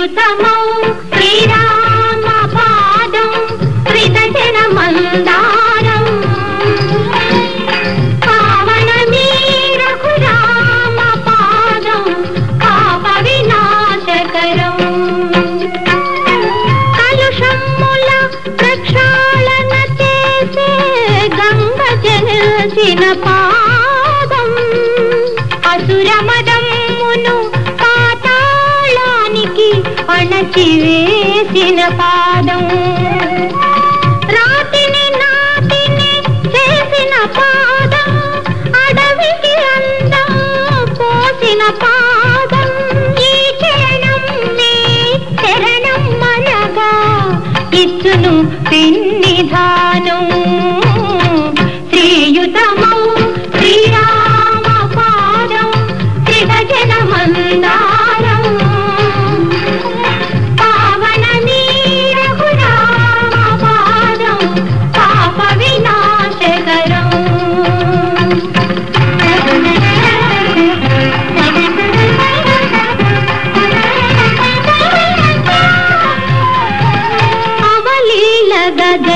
శ్రీయుతమౌ శ్రీరామ పాదం త్రిదశన మందారం పావన మీరకు రామ పాదం పాప వినాశకరం. కలుషమ్ముల ప్రక్షాళన చేసే గంగ జనసిన పాదం అసురమదమ్మును అణచివేసిన పాదం. రాతిని నాటిని చేసిన పాదం అడవికి అందం పోసిన పాదం. ఈ చరణం నీ చరణం మనగా ఇచ్చును పిన్నిధానం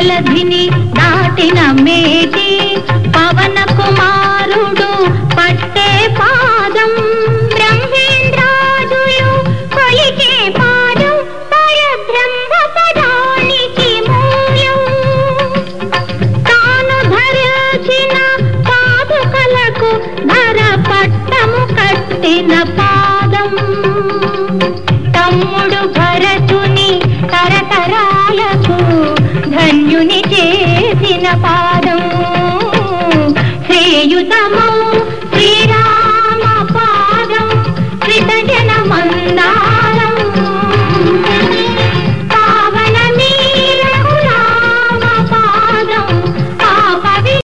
జలధిని దాటిన మేటి